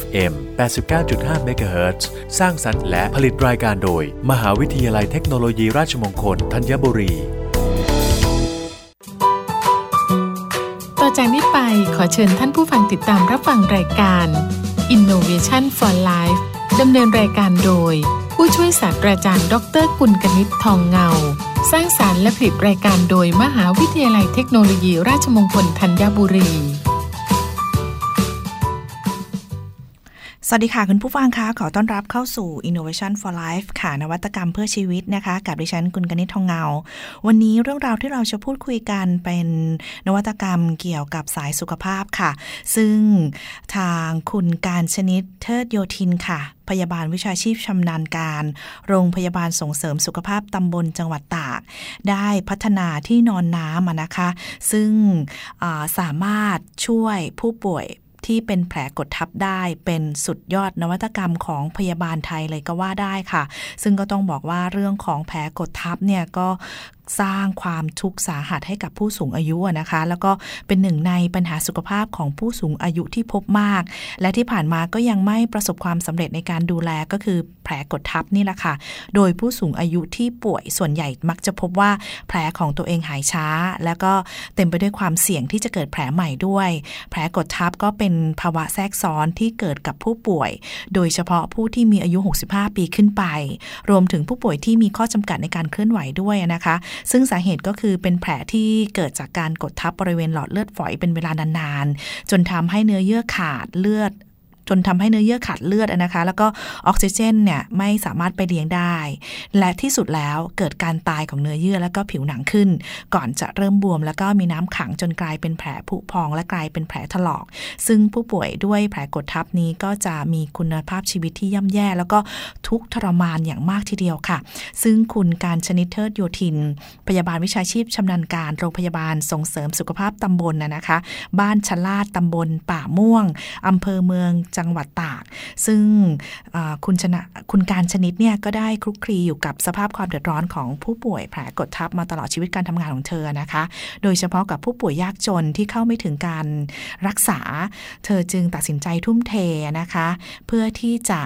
FM 89.5 MHz สร้างสรรค์และผลิตรายการโดย มหาวิทยาลัยเทคโนโลยีราชมงคลธัญบุรี ต่อจากนี้ไปขอเชิญท่านผู้ฟังติดตามรับฟังรายการ Innovation for Life ดำเนินรายการโดย ผู้ช่วยศาสตราจารย์ ดรกุลกนิษฐ์ทองเงา สร้างสารรค์และผลิตรายการโดยมหาวิทยาลัยเทคโนโลยีราชมงคลธัญบุรี วัสดีค่ะคุณผู้ฟังคะขอต้อนรับเข้าสู่ Innovation for Life ค่ะนวัตกรรมเพื่อชีวิตนะคะ กับดิฉันกุลกนิษฐ์ทองเงา วันนี้เรื่องราวที่เราจะพูดคุยกันเป็นนวัตกรรมเกี่ยวกับสายสุขภาพค่ะ ซึ่งทางคุณการชนิดเทิดโยธินค่ะ พยาบาลวิชาชีพชำนาญการ โรงพยาบาลส่งเสริมสุขภาพตำบลจังหวัดตาก ได้พัฒนาที่นอนน้ำนะคะ ซึ่งสามารถช่วยผู้ป่วย ที่เป็นแผลกดทับได้ เป็นสุดยอดนวัตกรรมของพยาบาลไทยเลยก็ว่าได้ค่ะ ซึ่งก็ต้องบอกว่าเรื่องของแผลกดทับเนี่ยก็สร้างความทุกข์สาหัสให้กับผู้สูงอายุนะคะ แล้วก็เป็นหนึ่งในปัญหาสุขภาพของผู้สูงอายุที่พบมาก และที่ผ่านมาก็ยังไม่ประสบความสำเร็จในการดูแลก็คือแผลกดทับนี่แหละค่ะ โดยผู้สูงอายุที่ป่วยส่วนใหญ่มักจะพบว่าแผลของตัวเองหายช้า แล้วก็เต็มไปด้วยความเสี่ยงที่จะเกิดแผลใหม่ด้วย แผลกดทับก็เป็นภาวะแทรกซ้อนที่เกิดกับผู้ป่วย โดยเฉพาะผู้ที่มีอายุ 65 ปีขึ้นไป รวมถึงผู้ป่วยที่มีข้อจำกัดในการเคลื่อนไหวด้วยนะคะซึ่งสาเหตุก็คือเป็นแผลที่เกิดจากการกดทับบริเวณหลอดเลือดฝอยเป็นเวลานานๆ จนทำให้เนื้อเยื่อขาดเลือด จนทำให้เนื้อเยื่อขาดเลือดนะคะ แล้วก็ออกซิเจนเนี่ยไม่สามารถไปเลี้ยงได้ และที่สุดแล้วเกิดการตายของเนื้อเยื่อแล้วก็ผิวหนังขึ้น ก่อนจะเริ่มบวม แล้วก็มีน้ำขังจนกลายเป็นแผลผุพอง และกลายเป็นแผลถลอก ซึ่งผู้ป่วยด้วยแผลกดทับนี้ก็จะมีคุณภาพชีวิตที่ย่ำแย่ แล้วก็ทุกทรมานอย่างมากทีเดียวค่ะ ซึ่งคุณการชนิดเทิดโยธิน พยาบาลวิชาชีพชำนาญการโรงพยาบาลส่งเสริมสุขภาพตำบลนะนะคะ บ้านชลาดตำบลป่าม่วงอำเภอเมืองจังหวัดตาก ซึ่งคุณชนะคุณการชนิดเนี่ยก็ได้คลุกคลีอยู่กับสภาพความเดือดร้อนของผู้ป่วยแผลกดทับมาตลอดชีวิตการทำงานของเธอนะคะ โดยเฉพาะกับผู้ป่วยยากจนที่เข้าไม่ถึงการรักษา เธอจึงตัดสินใจทุ่มเทนะคะ เพื่อที่จะ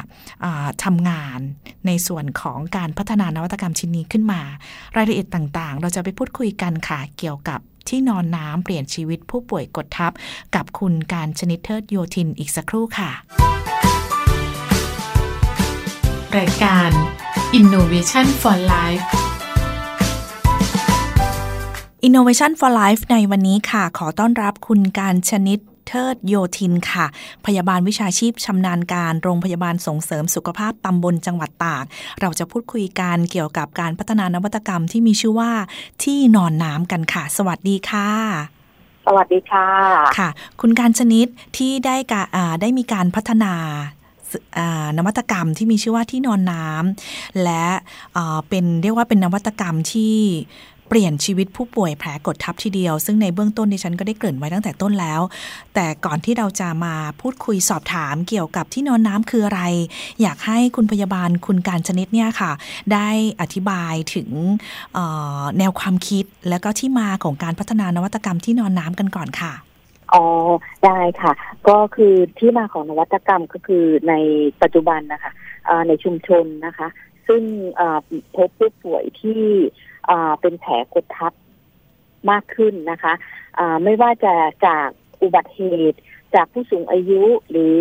อ่าทำงานในส่วนของการพัฒนานวัตกรรมชิ้นนี้ขึ้นมา รายละเอียดต่างๆ เราจะไปพูดคุยกันค่ะเกี่ยวกับ ที่นอนน้ำเปลี่ยนชีวิตผู้ป่วยกดทับ กับคุณการชนิดเทิดโยธินอีกสักครู่ค่ะ รายการ Innovation for Life Innovation for Life ในวันนี้ค่ะ ขอต้อนรับคุณการชนิด เทิดโยธินค่ะ พยาบาลวิชาชีพชำนาญการโรงพยาบาลส่งเสริมสุขภาพตำบลจังหวัดตาก เราจะพูดคุยกันเกี่ยวกับการพัฒนานวัตกรรมที่มีชื่อว่าที่นอนน้ำกันค่ะ สวัสดีค่ะสวัสดีค่ะ ค่ะ คุณการชนิดที่ได้กาอ่าได้มีการพัฒนาสอ่านวัตกรรมที่มีชื่อว่าที่นอนน้ำและอ่าเป็นเรียกว่าเป็นนวัตกรรมที่ เปลี่ยนชีวิตผู้ป่วยแผลกดทับทีเดียว ซึ่งในเบื้องต้นดิฉันก็ได้เกริ่นไว้ตั้งแต่ต้นแล้ว แต่ก่อนที่เราจะมาพูดคุยสอบถามเกี่ยวกับที่นอนน้ำคืออะไร อยากให้คุณพยาบาลคุณการชนิดเนี่ยค่ะ ได้อธิบายถึงแนวความคิดและก็ที่มาของการพัฒนานวัตกรรมที่นอนน้ำกันก่อนค่ะอ๋อได้ค่ะ ก็คือที่มาของนวัตกรรมก็คือในปัจจุบันนะคะในชุมชนนะคะ ซึ่งพบผู้ป่วยที่ เอ่อเป็นแผลกดทับมากขึ้นนะคะเอ่อไม่ว่าจะจากอุบัติเหตุ จากผู้สูงอายุหรือ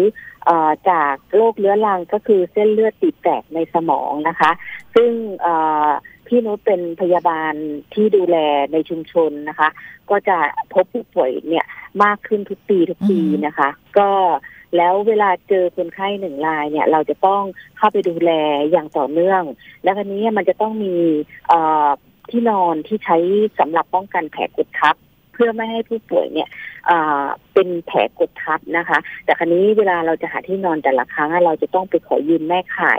เอ่อจากโรคเรื้อรังก็คือเส้นเลือดตีบแตกในสมองนะคะ ซึ่งเอ่อพี่นุชเป็นพยาบาลที่ดูแลในชุมชนนะคะ ก็จะพบผู้ป่วยเนี่ยมากขึ้นทุกปีทุกปีอืมนะคะ ก็แล้วเวลาเจอคนไข้หนึ่งรายเนี่ย เราจะต้องเข้าไปดูแลอย่างต่อเนื่อง แล้วทีนี้มันจะต้องมีเอ่อ ที่นอนที่ใช้สำหรับป้องกันแผลกดทับ เพื่อไม่ให้ผู้ป่วยเนี่ยเอ่อเป็นแผลกดทับนะคะ แต่ครั้นี้เวลาเราจะหาที่นอนแต่ละครั้งอะเราจะต้องไปขอยืมแม่ไข่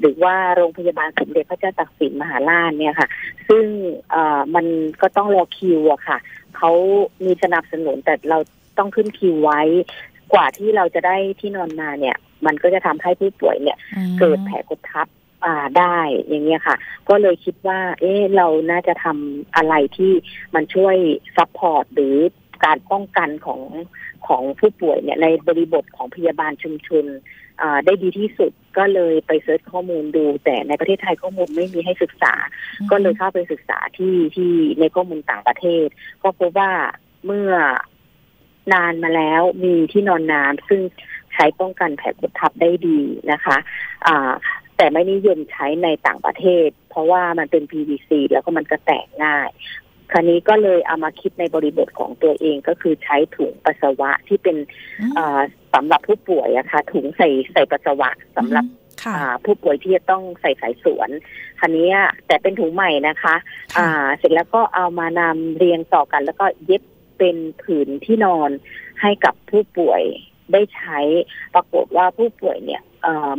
หรือว่าโรงพยาบาลสมเด็จพระเจ้าตากสินมหาราชเนี่ยค่ะ ซึ่งเอ่อมันก็ต้องรอคิวอะค่ะเขามีสนับสนุนแต่เราต้องขึ้นคิวไว้ กว่าที่เราจะได้ที่นอนมาเนี่ย มันก็จะทำให้ผู้ป่วยเนี่ย เกิดแผลกดทับ อ่าได้อย่างเงี้ยค่ะ ก็เลยคิดว่า เอ๊ะเราน่าจะทำอะไรที่มันช่วย support หรือการป้องกันของของผู้ป่วยเนี่ยในบริบทของพยาบาลชุมชนได้ดีที่สุดก็เลยไป search ข้อมูลดู แต่ในประเทศไทยข้อมูลไม่มีให้ศึกษา ก็เลยเข้าไปศึกษาที่ที่ในข้อมูลต่างประเทศ ก็พบว่าเมื่อนานมาแล้วมีที่นอนน้ำซึ่งใช้ป้องกันแผลกดทับได้ดีนะคะอ่า แต่ไม่นิยมใช้ในต่างประเทศ เพราะว่ามันเป็น PVC แล้วก็มันก็แตกง่ายคราวนี้ก็เลยเอามาคิดในบริบทของตัวเองก็คือใช้ถุงปัสสาวะที่เป็นสำหรับผู้ป่วยอะค่ะถุงใส่ใส่ปัสสาวะสำหรับผู้ป่วยที่จะต้องใส่สายสวนคันนี้แต่เป็นถุงใหม่นะคะ อ่า เสร็จแล้วก็เอามานำเรียงต่อกัน แล้วก็เย็บเป็นผืนที่นอนให้กับผู้ป่วยได้ใช้ปรากฏว่าผู้ป่วยเนี่ย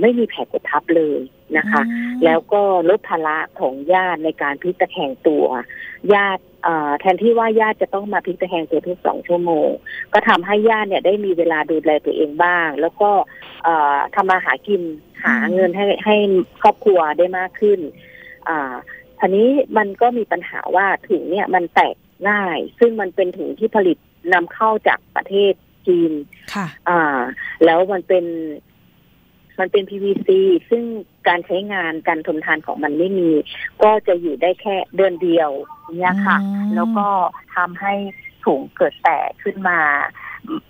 ไม่มีแผลกดทับเลยนะคะ แล้วก็ลดภาระของญาติในการพลิกตะแคงตัวญาติแทนที่ว่าญาติจะต้องมาพลิกตะแคงตัวทุกสองชั่วโมง ก็ทำให้ญาติเนี่ยได้มีเวลาดูแลตัวเองบ้าง แล้วก็ทำมาหากินหาเงินให้ให้ครอบครัวได้มากขึ้นอันนี้มันก็มีปัญหาว่าถุงเนี่ยมันแตกง่าย ซึ่งมันเป็นถุงที่ผลิตนำเข้าจากประเทศจีนค่ะ อ่า แล้วมันเป็น มันเป็น PVC ซึ่งการใช้งานการทนทานของมันไม่มี ก็จะอยู่ได้แค่เดือนเดียวเนี่ยค่ะ แล้วก็ทำให้ถุงเกิดแตกขึ้นมา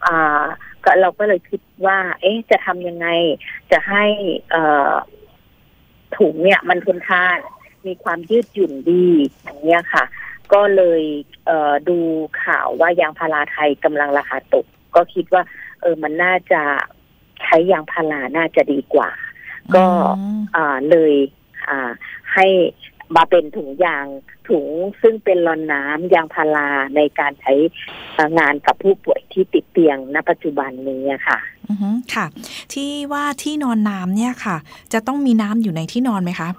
อ่าก็เราก็เลยคิดว่า เอ๊ะจะทำยังไงจะให้เอ่อถุงเนี่ย มันทนทานมีความยืดหยุ่นดีอย่างเงี้ยค่ะ ก็เลยเอ่อดูข่าวว่ายางพาราไทยกำลังราคาตก ก็คิดว่า เออมันน่าจะใช้ยางพาราน่าจะดีกว่า ก็อ่าเลยอ่าให้มาเป็นถุงยางถุงซึ่งเป็นรอนน้ำยางพาราในการใช้งานกับผู้ป่วยที่ติดเตียงณปัจจุบันนี้ค่ะอือค่ะ ที่ว่าที่นอนน้ำเนี่ยค่ะ จะต้องมีน้ำอยู่ในที่นอนไหมคะ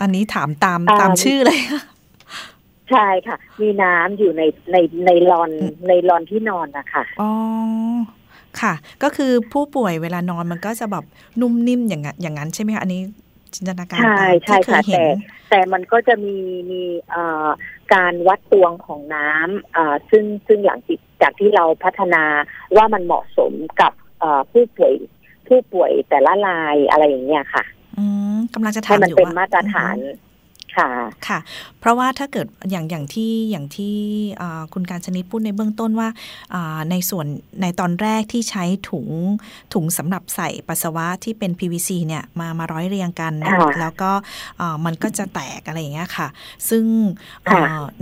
อันนี้ถามตามตามชื่อเลยใช่ค่ะ มีน้ำอยู่ในในในรอนในรอนที่นอนนะคะอ๋อ ค่ะ ก็คือผู้ป่วยเวลานอนมันก็จะแบบนุ่มนิ่มอย่างอย่างนั้นใช่ไหมคะอันนี้จินตนาการใช่ใช่ค่ะแต่แต่มันก็จะมีมีการวัดตวงของน้ำซึ่งซึ่งหลังจากที่เราพัฒนาว่ามันเหมาะสมกับผู้ป่วยผู้ป่วยแต่ละรายอะไรอย่างเงี้ยค่ะอืมกำลังจะทำอยู่ว่ามันเป็นมาตรฐาน ค่ะค่ะ เพราะว่าถ้าเกิดอย่างอย่างที่อย่างที่คุณการชนิดพูดในเบื้องต้นว่าในส่วนในตอนแรกที่ใช้ถุงถุงสำหรับใส่ปัสสาวะที่เป็น PVC เนี่ยมามาร้อยเรียงกันนะแล้วก็มันก็จะแตกอะไรอย่างเงี้ยค่ะ ซึ่ง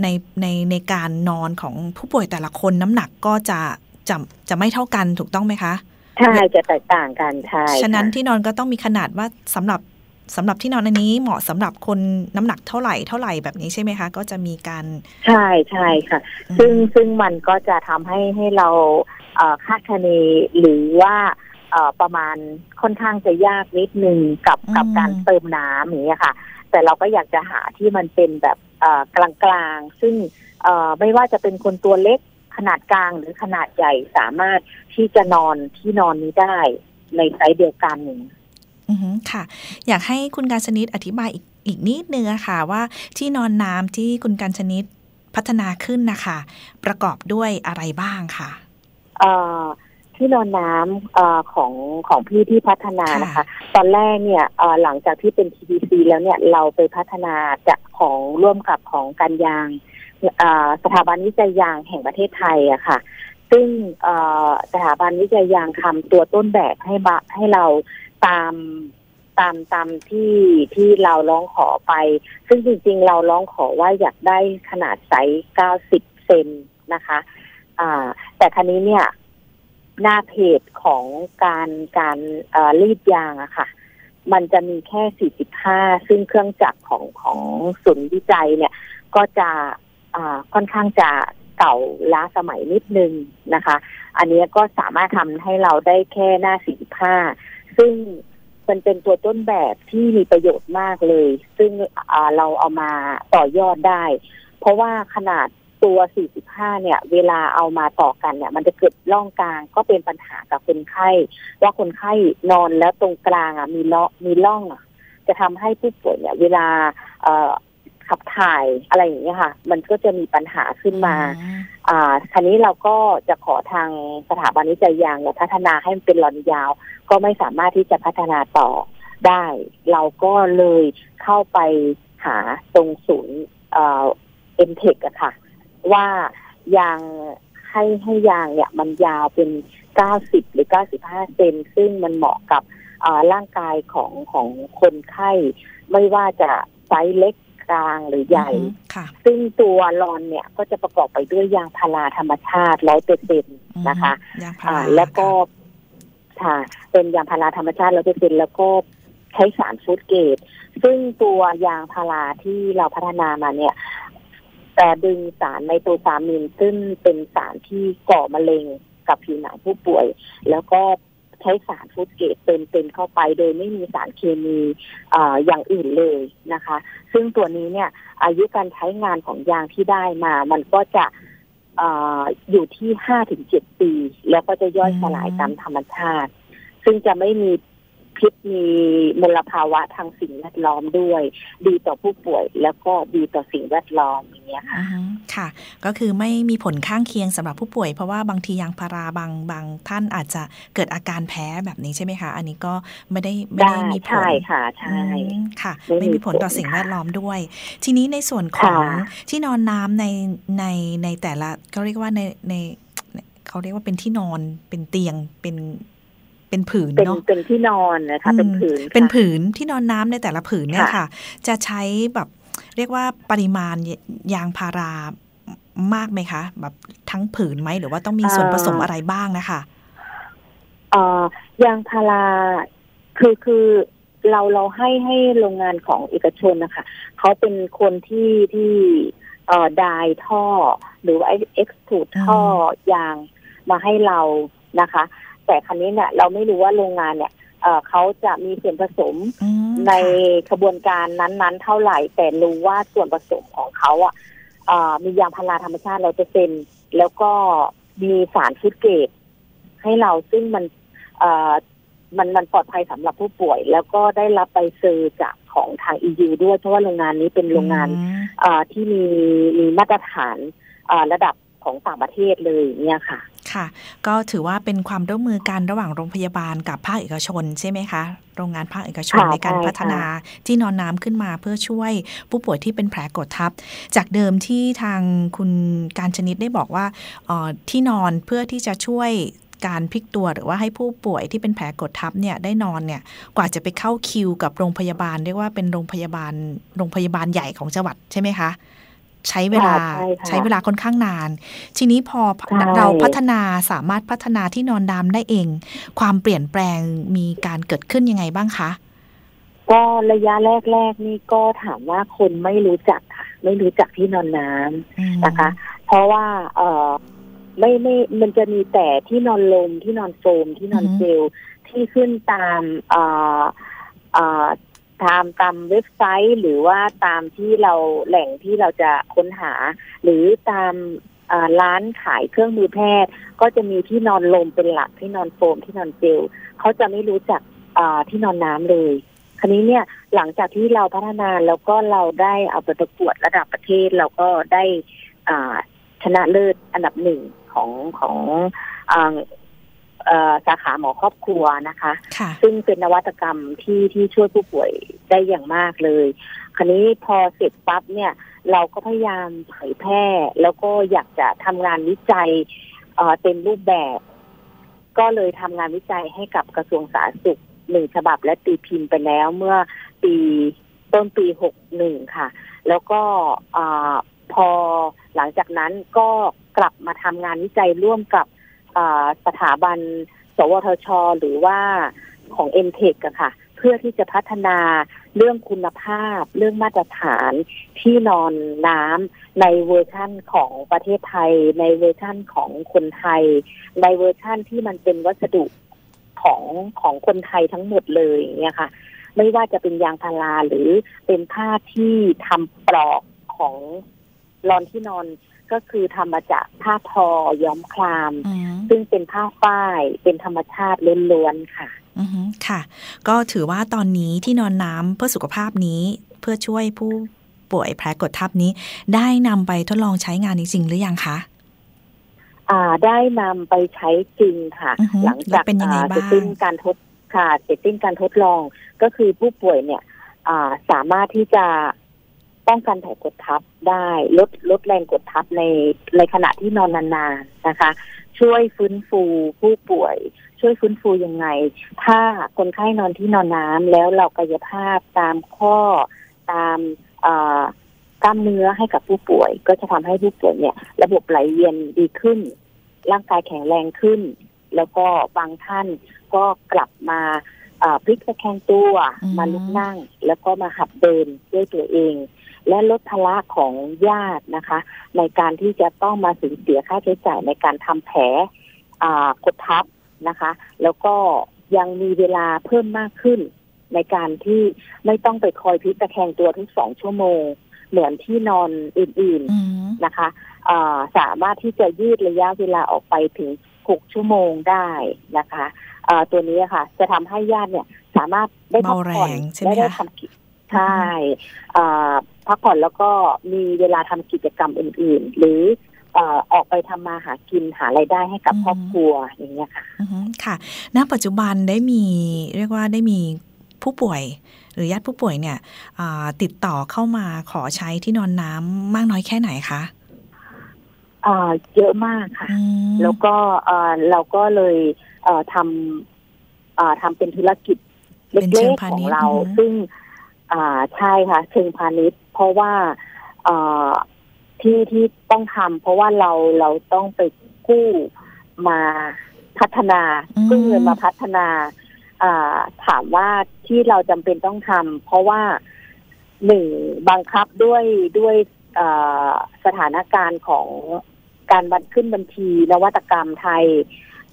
ในในในการนอนของผู้ป่วยแต่ละคนน้ำหนักก็จะจะจะไม่เท่ากันถูกต้องไหมคะใช่จะแตกต่างกันใช่ฉะนั้นที่นอนก็ต้องมีขนาดว่าสำหรับ สำหรับที่นอนอันนี้เหมาะสำหรับคนน้ำหนักเท่าไหร่เท่าไหร่แบบนี้ใช่ไหมคะ ก็จะมีการใช่ใช่ค่ะ ซึ่งซึ่งมันก็จะทำให้ให้เราคาดคะเนหรือว่าประมาณค่อนข้างจะยากนิดนึงกับกับการเติมน้ำอย่างนี้ค่ะ แต่เราก็อยากจะหาที่มันเป็นแบบกลางๆ ซึ่งไม่ว่าจะเป็นคนตัวเล็กขนาดกลางหรือขนาดใหญ่สามารถที่จะนอนที่นอนนี้ได้ในไซส์เดียวกันอือ ค่ะ อยากให้คุณการชนิดอธิบายอีกอีกนิดนึงอะค่ะ ว่าที่นอนน้ำที่คุณการชนิดพัฒนาขึ้นนะคะ ประกอบด้วยอะไรบ้างค่ะที่นอนน้ำอของของพี่ที่พัฒนานะคะ ตอนแรกเนี่ยหลังจากที่เป็น TDC แล้วเนี่ยเราไปพัฒนาจากของร่วมกับของการยางสถาบันวิจัยยางแห่งประเทศไทยอะค่ะ ซึ่งสถาบันวิจัยยางทำตัวต้นแบบให้บะให้เรา ตามตามตามที่ที่เราร้องขอไป ซึ่งจริงๆ เราร้องขอว่าอยากได้ขนาดไซส์90เซนนะคะ อ่า แต่ครั้นี้เนี่ย หน้าเพจของการการรีดยางอะค่ะ มันจะมีแค่ 45 ซึ่งเครื่องจักรของของศูนย์วิจัยเนี่ย ก็จะค่อนข้างจะเก่าล้าสมัยนิดนึงนะคะ อันนี้ก็สามารถทำให้เราได้แค่หน้า 45 ซึ่งมันเป็นตัวต้นแบบที่มีประโยชน์มากเลย ซึ่งเราเอามาต่อยอดได้ เพราะว่าขนาดตัว 45 เนี่ย เวลาเอามาต่อกันเนี่ย มันจะเกิดร่องกลางก็เป็นปัญหากับคนไข้ ว่าคนไข้นอนแล้วตรงกลางอะมีเลาะมีร่องอะจะทำให้ผู้ป่วยเนี่ย เวลา ขับถ่ายอะไรอย่างเงี้ยค่ะ มันก็จะมีปัญหาขึ้นมาอืมอ่าคันนี้เราก็จะขอทางสถาบันวิจัยยางเนี่ยพัฒนาให้มันเป็นหลอนยาว ก็ไม่สามารถที่จะพัฒนาต่อได้ เราก็เลยเข้าไปหาตรงศูนย์เอ็มเทคอะค่ะ ว่ายางให้ให้ยางเนี่ย มันยาวเป็น90หรือ95เซนซึ่งมันเหมาะกับอ่าร่างกายของของคนไข้ ไม่ว่าจะไซส์เล็ก กลางหรือใหญ่อืมค่ะซึ่งตัวรอนเนี่ยก็จะประกอบไปด้วยยางพาราธรรมชาติร้อยเปอร์เซ็นตนะคะยางพาอ่าราแล้วก็ค่ะ เป็นยางพาราธรรมชาติร้อยเปอร์เซ็นแล้วก็ใช้สารฟูดเกรดซึ่งตัวยางพาราที่เราพัฒนามาเนี่ยแต่ดึงสารไนโตซามินซึ่งเป็นสารที่ก่อมะเร็งกับผิวหนังผู้ป่วย แล้วก็ ใช้สารฟูดเกรดเติมเต็มเข้าไป โดยไม่มีสารเคมีออย่างอื่นเลยนะคะ ซึ่งตัวนี้เนี่ยอายุการใช้งานของยางที่ได้มา มันก็จะออยู่ที่ห้าถึงเจ็ดปี แล้วก็จะย่อยสลายตามธรรมชาติ ซึ่งจะไม่มี พิษมีมลภาวะทางสิ่งแวดล้อมด้วย ดีต่อผู้ป่วยแล้วก็ดีต่อสิ่งแวดล้อมอย่างเงี้ยค่ะอือฮึค่ะ ก็คือไม่มีผลข้างเคียงสำหรับผู้ป่วย เพราะว่าบางทียางพาราบางบางท่านอาจจะเกิดอาการแพ้แบบนี้ใช่ไหมคะ อันนี้ก็ไม่ได้ไม่ได้ได้มีผลใช่ค่ะใช่อืมค่ะไม่มีไม่มีผลต่อผลสิ่งค่ะแวดล้อมด้วย ทีนี้ในส่วนของค่ะที่นอนน้ำในในในแต่ละเขาเรียกว่าในในเขาเรียกว่าเป็นที่นอนเป็นเตียงเป็น เป็นผืนเป็นเนาะเป็นที่นอนนะคะเป็นอืมผืนเป็นค่ะผืนที่นอนน้ำในแต่ละผืนเนี่ยค่ะค่ะ จะใช้แบบเรียกว่าปริมาณยางพารามากไหมคะ แบบทั้งผืนไหมหรือว่าต้องมีส่วนผสมอะไรบ้างนะคะเอ่อยางพาราคือคือเราเราให้ให้โรงงานของเอกชนนะคะเขาเป็นคนที่ที่เอ่อดายท่อ หรือว่าเอ็กซ์ทูดท่อยางมาให้เรานะคะ แต่ครั้นี้เนี่ยเราไม่รู้ว่าโรงงานเนี่ยเอ่อเขาจะมีส่วนผสมอืมในค่ะกระบวนการนั้นๆ เท่าไหร่ แต่รู้ว่าส่วนผสมของเขาอะเอ่อมียางพาราธรรมชาติร้อยเปอร์เซ็นแล้วก็มีสารฟูดเกรดให้เราซึ่งมันเอ่อมันมันปลอดภัยสำหรับผู้ป่วย แล้วก็ได้รับใบเซอร์จากของทาง EU ด้วยเพราะว่าโรงงานนี้เป็นโรงงานอืมเอ่อที่มีมีมาตรฐานเอ่อระดับ ของต่างประเทศเลยเนี่ยค่ะ ค่ะ ก็ถือว่าเป็นความร่วมมือกันระหว่างโรงพยาบาลกับภาคเอกชนใช่ไหมคะ โรงงานภาคเอกชนค่ะในการใช่พัฒนาที่นอนน้ำขึ้นมาเพื่อช่วยผู้ป่วยที่เป็นแผลกดทับ จากเดิมที่ทางคุณการชนิดได้บอกว่าเอ่อที่นอนเพื่อที่จะช่วยการพลิกตัวหรือว่าให้ผู้ป่วยที่เป็นแผลกดทับเนี่ยได้นอนเนี่ยกว่าจะไปเข้าคิวกับโรงพยาบาลเรียกว่าเป็นโรงพยาบาลโรงพยาบาลใหญ่ของจังหวัดใช่ไหมคะ ใช้เวลาค่ะใช่ค่ะใช้เวลาค่อนข้างนาน ทีนี้พอใช่เราพัฒนาสามารถพัฒนาที่นอนดำได้เอง ความเปลี่ยนแปลงมีการเกิดขึ้นยังไงบ้างคะ ก็ระยะแรก ๆ นี่ก็ถามว่าคนไม่รู้จักค่ะ ไม่รู้จักที่นอนน้ำอืมนะคะ เพราะว่าเออไม่ไม่มันจะมีแต่ที่นอนลมที่นอนโฟมที่นอนเจลที่ขึ้นตามเอ่อเอ่อ ตามตามเว็บไซต์ หรือว่าตามที่เราแหล่งที่เราจะค้นหา หรือตามร้านขายเครื่องมือแพทย์ ก็จะมีที่นอนลมเป็นหลักที่นอนโฟมที่นอนเจลเขาจะไม่รู้จักที่นอนน้ำเลย คราวนี้เนี่ยหลังจากที่เราพัฒนาแล้วก็เราได้เอาไปประกวดระดับประเทศเราก็ได้ชนะเลิศอันดับหนึ่งของของ สาขาหมอครอบครัวนะคะค่ะซึ่งเป็นนวัตกรรมที่ที่ช่วยผู้ป่วยได้อย่างมากเลย คราวนี้พอเสร็จปั๊บเนี่ย เราก็พยายามเผยแพร่ แล้วก็อยากจะทำงานวิจัยเอ่อเต็มรูปแบบ ก็เลยทำงานวิจัยให้กับกระทรวงสาธารณสุขหนึ่งฉบับและตีพิมพ์ไปแล้วเมื่อปีต้นปีหกหนึ่งค่ะ แล้วก็อาพอหลังจากนั้นก็กลับมาทำงานวิจัยร่วมกับอ่า สถาบัน สวทช หรือว่าของ m t e c h อะค่ะ เพื่อที่จะพัฒนาเรื่องคุณภาพ เรื่องมาตรฐานที่นอนน้ำในเวอร์ชั่นของประเทศไทย ในเวอร์ชั่นของคนไทย ในเวอร์ชั่นที่มันเป็นวัสดุของของคนไทยทั้งหมดเลยเนี่ยค่ะ ไม่ว่าจะเป็นยางพาราหรือเป็นผ้าที่ทำปลอกของรอนที่นอน ก็คือทำมาจากผ้าทอย้อมคลามอืมซึ่งเป็นผ้าฝ้ายเป็นธรรมชาติล้วนๆค่ะอือฮึค่ะ ก็ถือว่าตอนนี้ที่นอนน้ำเพื่อสุขภาพนี้เพื่อช่วยผู้ป่วยแผลกดทับนี้ ได้นำไปทดลองใช้งานจริงๆหรือยังคะอ่าได้นำไปใช้จริงค่ะอือฮึหลังแล้จากวเป็นยังไงอ่าบ้างเสร็จสิ้นการทดค่ะเสร็จสิ้นการทดลองก็คือผู้ป่วยเนี่ยอ่าสามารถที่จะ ป้องกันแผลกดทับได้ลดลดแรงกดทับในในขณะที่นอนนานๆนะคะ ช่วยฟื้นฟูผู้ป่วย ช่วยฟื้นฟูยังไง ถ้าคนไข้นอนที่นอนน้ำแล้วเรากายภาพตามข้อตามอ่ากล้ามเนื้อให้กับผู้ป่วย ก็จะทำให้ผู้ป่วยเนี่ย ระบบไหลเวียนดีขึ้น ร่างกายแข็งแรงขึ้น แล้วก็บางท่านก็กลับมาเอ่อพลิกตะแคงตัวอืมมาลุกนั่ง แล้วก็มาหัดเดินด้วยตัวเอง และลดภาระของญาตินะคะ ในการที่จะต้องมาสูญเสียค่าใช้จ่ายในการทำแผลอ่ากดทับนะคะ แล้วก็ยังมีเวลาเพิ่มมากขึ้น ในการที่ไม่ต้องไปคอยพลิกตะแคงตัวทุกสองชั่วโมง เหมือนที่นอนอื่นๆอืมนะคะอ่าสามารถที่จะยืดระยะเวลาออกไปถึง6ชั่วโมงได้นะคะอ่าตัวนี้อะค่ะ จะทำให้ญาติเนี่ย สามารถได้พักผ่อนเบาแรงใช่ไหมและได้คะทำกิจใช่อ่า พักผ่อนแล้วก็มีเวลาทำกิจกรรมอื่น ๆ หรือเอ่อออกไปทำมาหากินหารายได้ให้กับครอบครัวอย่างเงี้ยค่ะอือฮึค่ะ ณ ปัจจุบันได้มีเรียกว่าได้มีผู้ป่วย หรือญาติผู้ป่วยเนี่ยอ่าติดต่อเข้ามาขอใช้ที่นอนน้ำมากน้อยแค่ไหนคะอ่าเยอะมากค่ะอืมแล้วก็เอ่อเราก็เลยเอ่อทำเอ่อทำเป็นธุรกิจเเป็นเชิล็งกพาๆขอณิงชย์เราอือฮึซึ่งอ่าใช่ค่ะเชิงพาณิชย์ เพราะว่าเอ่อที่ที่ต้องทำเพราะว่าเราเราต้องไปกู้มาพัฒนาอืมกู้เงินมาพัฒนาอ่าถามว่าที่เราจำเป็นต้องทำเพราะว่าหนึ่งบังคับด้วยด้วยเอ่อสถานการณ์ของการบันขึ้นบัญชีนวัตกรรมไทย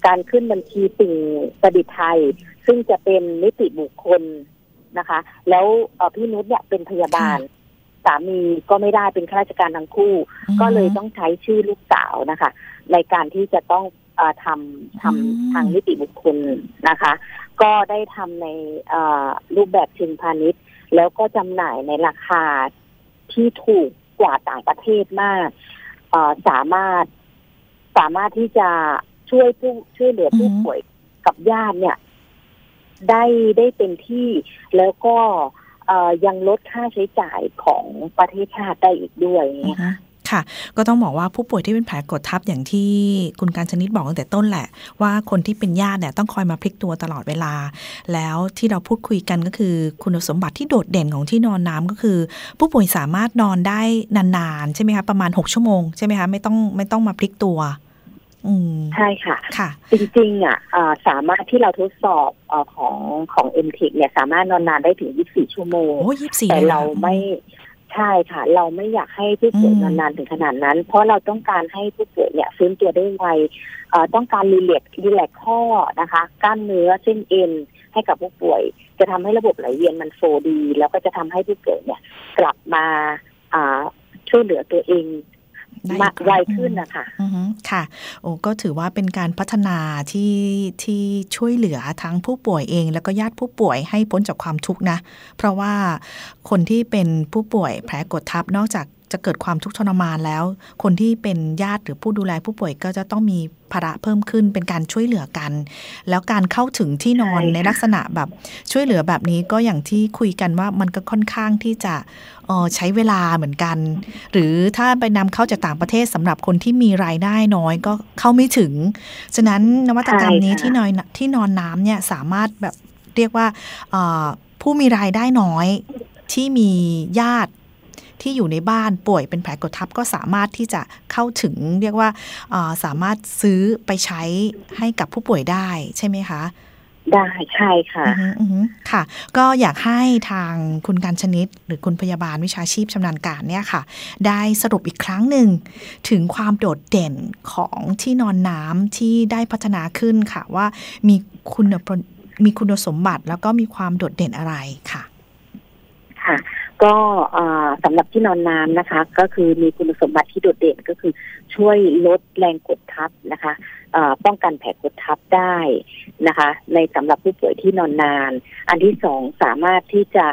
การขึ้นบัญชีสิ่งประดิษฐ์ไทย ซึ่งจะเป็นนิติบุคคลนะคะ แล้วเอ่อพี่นุชเนี่ยเป็นพยาบาล สามีก็ไม่ได้เป็นข้าราชการทั้งคู่ ก็เลยต้องใช้ชื่อลูกสาวนะคะ ในการที่จะต้องเออทำทำอืมทางนิติบุคคลนะคะ ก็ได้ทำในเอ่อรูปแบบเชิงพาณิชย์ แล้วก็จำหน่ายในราคาที่ถูกกว่าต่างประเทศมากเอ่อสามารถสามารถที่จะช่วยผู้ช่วยเหลือผู้ป่วยกับญาติเนี่ย ได้ได้เต็มที่แล้วก็เอ่อ ยังลดค่าใช้จ่ายของประเทศชาติได้อีกด้วยอย่างอืเงี้อยฮึค่ะก็ต้องบอกว่าผู้ป่วยที่เป็นแผลกดทับอย่างที่คุณการชนิดบอกตั้งแต่ต้นแหละ ว่าคนที่เป็นญาติเนี่ยต้องคอยมาพลิกตัวตลอดเวลา แล้วที่เราพูดคุยกันก็คือ คุณสมบัติที่โดดเด่นของที่นอนน้ำก็คือ ผู้ป่วยสามารถนอนได้นานๆ ใช่ไหมคะประมาณ 6 ชั่วโมงใช่ไหมคะไม่ต้องไม่ต้องมาพลิกตัว ใช่ค่ะค่ะ จริงๆอะอ่าสามารถที่เราทดสอบเออของของ m t e c h เนี่ยสามารถนอนนานได้ถึง 24 ชั่วโมงโอ้ยี่สี่แต่เราไม่ใช่ค่ะ เราไม่อยากให้ผู้ป่วยนอนนานถึงขนาดนั้น เพราะเราต้องการให้ผู้ป่วยเนี่ยฟื้นตัวได้ไวเอ่อต้องการรีเลกรีแลกข้อนะคะ กล้ามเนื้อเส้นเอ็นให้กับผู้ป่วย จะทำให้ระบบไหลเวียนมันโฟลว์ดี แล้วก็จะทำให้ผู้ป่วยเนี่ย กลับมาอ่าช่วยเหลือตัวเองได้ มากอีกไวครั้งขึ้นนะคะอือฮึค่ะ โอ้ก็ถือว่าเป็นการพัฒนาที่ที่ช่วยเหลือทั้งผู้ป่วยเอง แล้วก็ญาติผู้ป่วยให้พ้นจากความทุกข์นะ เพราะว่าคนที่เป็นผู้ป่วยแผลกดทับนอกจาก จะเกิดความทุกข์ทรมานแล้ว คนที่เป็นญาติหรือผู้ดูแลผู้ป่วยก็จะต้องมีภาระเพิ่มขึ้นเป็นการช่วยเหลือกัน แล้วการเข้าถึงที่นอนใช่ค่ะในลักษณะแบบช่วยเหลือแบบนี้ก็อย่างที่คุยกันว่ามันก็ค่อนข้างที่จะเอ่อใช้เวลาเหมือนกัน หรือถ้าไปนำเข้าจากต่างประเทศสำหรับคนที่มีรายได้น้อยก็เข้าไม่ถึง ฉะนั้นนวัตกรรมนี้ใช่ค่ะที่นอนที่นอนน้ำเนี่ยสามารถแบบเรียกว่าเอ่อผู้มีรายได้น้อยที่มีญาติ ที่อยู่ในบ้านป่วยเป็นแผลกดทับก็สามารถที่จะเข้าถึงเรียกว่าเอ่อสามารถซื้อไปใช้ให้กับผู้ป่วยได้ใช่ไหมคะได้ใช่ค่ะอือฮึอือฮึค่ะ ก็อยากให้ทางคุณการชนิด หรือคุณพยาบาลวิชาชีพชำนาญการเนี่ยค่ะ ได้สรุปอีกครั้งหนึ่ง ถึงความโดดเด่นของที่นอนน้ำที่ได้พัฒนาขึ้นค่ะ ว่ามีคุณมีคุณสมบัติแล้วก็มีความโดดเด่นอะไรค่ะ ค่ะ ก็สำหรับที่นอนน้ำนะคะ ก็คือมีคุณสมบัติที่โดดเด่นก็คือช่วยลดแรงกดทับนะคะป้องกันแผลกดทับได้นะคะ ในสำหรับผู้ป่วยที่นอนนาน อันที่สองสามารถที่จะ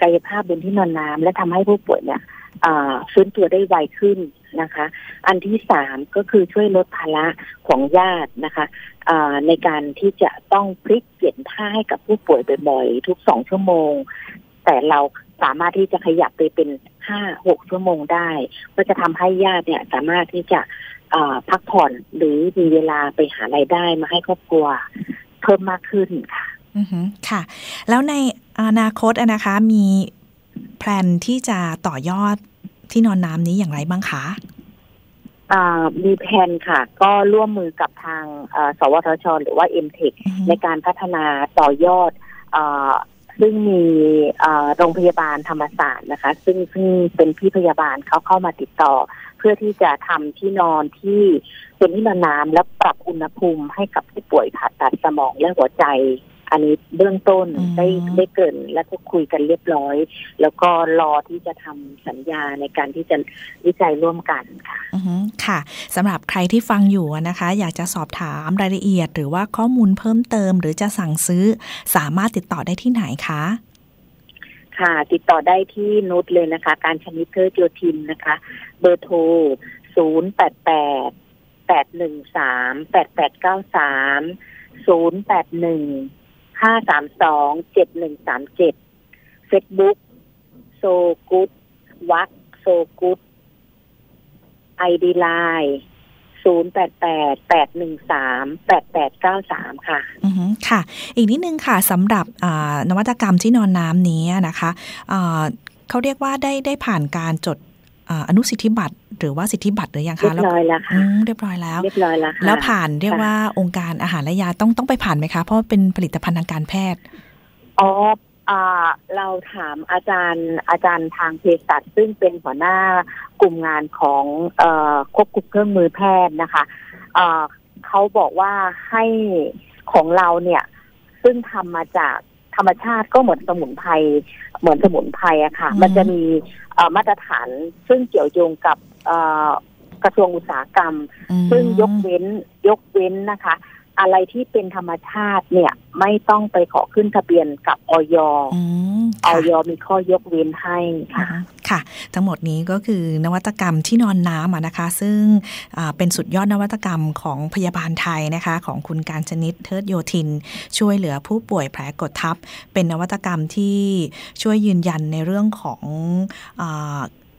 กายภาพบนที่นอนน้ำและทำให้ผู้ป่วยเนี่ยฟื้นตัวได้ไวขึ้นนะคะ อันที่สามก็คือช่วยลดภาระของญาตินะคะในการที่จะต้องพลิกเปลี่ยนท่าให้กับผู้ป่วยบ่อยๆทุกสองชั่วโมง แต่เรา สามารถที่จะขยับไปเป็นห้าหกชั่วโมงได้ ก็จะทำให้ญาติเนี่ย สามารถที่จะพักผ่อนหรือมีเวลาไปหารายได้มาให้ครอบครัวเพิ่มมากขึ้นค่ะอือค่ะ แล้วในอนาคตนะคะมีแผนที่จะต่อยอดที่นอนน้ำนี้อย่างไรบ้างคะมีแผนค่ะ ก็ร่วมมือกับทางสวทช หรือว่า m ็ e ในการพัฒนาต่อยอด ซึ่งมีโรงพยาบาลธรรมศาสตร์นะคะ ซึ่งซึ่งเป็นพี่พยาบาลเขาเข้ามาติดต่อ เพื่อที่จะทำที่นอนที่เป็นที่นอนน้ำและปรับอุณหภูมิให้กับผู้ป่วยผ่าตัดสมองและหัวใจ อันนี้เบื้องต้นได้ได้เกินและก็คุยกันเรียบร้อย แล้วก็รอที่จะทำสัญญาในการที่จะวิจัยร่วมกันค่ะค่ะ สำหรับใครที่ฟังอยู่นะคะ อยากจะสอบถามรายละเอียด หรือว่าข้อมูลเพิ่มเติม หรือจะสั่งซื้อสามารถติดต่อได้ที่ไหนคะค่ะ ติดต่อได้ที่นุชเลยนะคะ การชนิดเพอร์โยทินนะคะ เบอร์โทรศูนย์แปดแปดแปดหนึ่งสามแปดแปดเก้าสามศูนย์แปดหนึ่ง ห้าสามสองเจ็ดหนึ่งสามเจ็ดเฟซบุ๊กโซกุดวักโซกุดไอดีไลน์ศูนย์แปดแปดแปดหนึ่งสามแปดแปดเก้าสามค่ะ อือค่ะ อีกนิดนึงค่ะสำหรับนวัตกรรมที่นอนน้ำนี้นะคะเขาเรียกว่าได้ได้ผ่านการจดอนุสิทธิบัตร หรือว่าสิทธิบัตรหรือยังคะเรียบร้อยแล้วค่ะเรียบร้อยแล้วเรียบร้อยแล้วค่ะแล้วผ่านเรียกว่าองค์การอาหารและยาต้องต้องไปผ่านไหมคะ เพราะเป็นผลิตภัณฑ์ทางการแพทย์อ๋อเราถามอาจารย์อาจารย์ทางเภสัชซึ่งเป็นหัวหน้ากลุ่มงานของควบคุมเครื่องมือแพทย์นะคะเขาบอกว่าให้ของเราเนี่ย ซึ่งทำมาจากธรรมชาติก็เหมือนสมุนไพรเหมือนสมุนไพรอะค่ะ มันจะมีมาตรฐานซึ่งเกี่ยวโยงกับ กระทรวงอุตสาหกรรม ซึ่งยกเว้นยกเว้นนะคะ อะไรที่เป็นธรรมชาติเนี่ยไม่ต้องไปขอขึ้นทะเบียนกับออยออยมีข้อยกเว้นให้ค่ะค่ะ ทั้งหมดนี้ก็คือนวัตกรรมที่นอนน้ำนะคะ ซึ่งเป็นสุดยอดนวัตกรรมของพยาบาลไทยนะคะ ของคุณการชนิดเทิดโยธิน ช่วยเหลือผู้ป่วยแผลกดทับ เป็นนวัตกรรมที่ช่วยยืนยันในเรื่องของ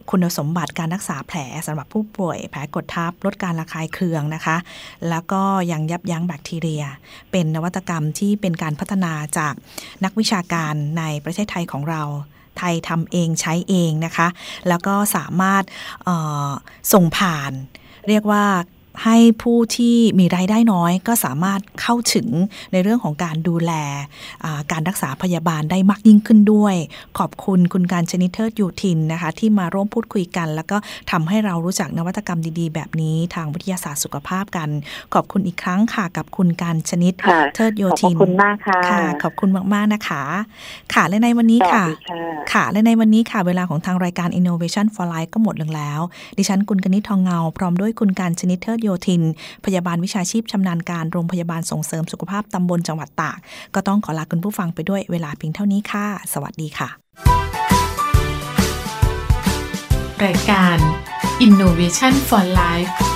คุณสมบัติการรักษาแผลสำหรับผู้ป่วย แผลกดทับลดการระคายเคืองนะคะ แล้วก็ยังยับยั้งแบคทีเรีย เป็นนวัตกรรมที่เป็นการพัฒนาจากนักวิชาการในประเทศไทยของเราไทยทำเองใช้เองนะคะ แล้วก็สามารถส่งผ่าน เรียกว่า ให้ผู้ที่มีรายได้น้อยก็สามารถเข้าถึงในเรื่องของการดูแลการรักษาพยาบาลได้มากยิ่งขึ้นด้วย ขอบคุณคุณการชนิดเทิดยูทินนะคะที่มาร่วมพูดคุยกัน แล้วก็ทำให้เรารู้จักนวัตกรรมดีๆ แบบนี้ทางวิทยาศาสตร์สุขภาพกัน ขอบคุณอีกครั้งค่ะกับคุณการชนิดเทิดโยทินขอบคุณมากค่ะ ขอบคุณมากๆนะคะ ค่ะและในวันนี้ค่ะ ค่ะและในวันนี้ค่ะเวลาของทางรายการ Innovation for Life ก็หมดลงแล้ว ดิฉันกุลกนิษฐ์ทองเงา พร้อมด้วยคุณการชนิดเทิดโยธิน พยาบาลวิชาชีพชำนาญการโรงพยาบาลส่งเสริมสุขภาพตำบลจังหวัดตาก ก็ต้องขอลาคุณผู้ฟังไปด้วยเวลาเพียงเท่านี้ค่ะ สวัสดีค่ะ รายการ Innovation for Life